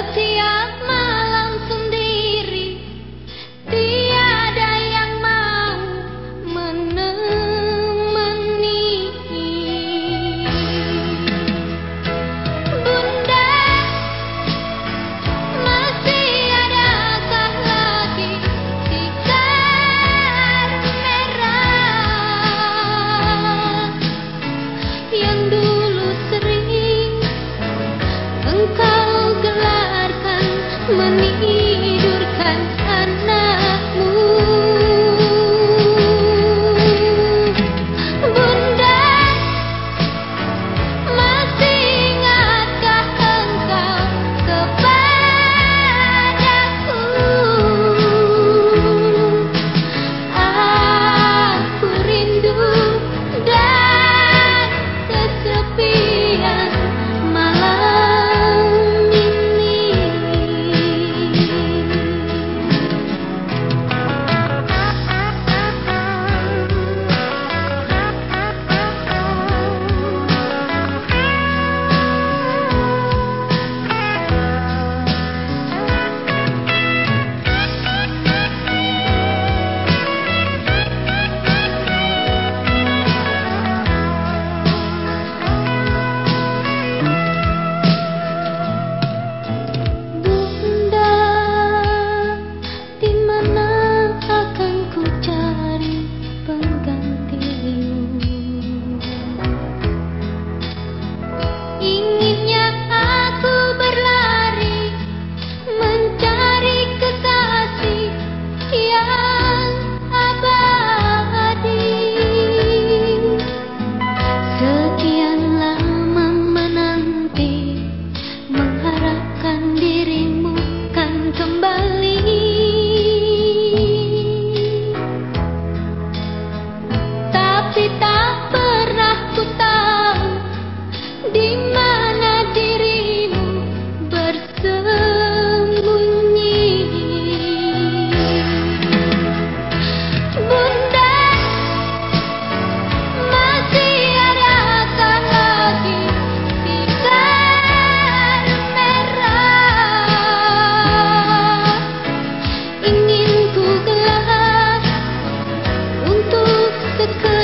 setia the good.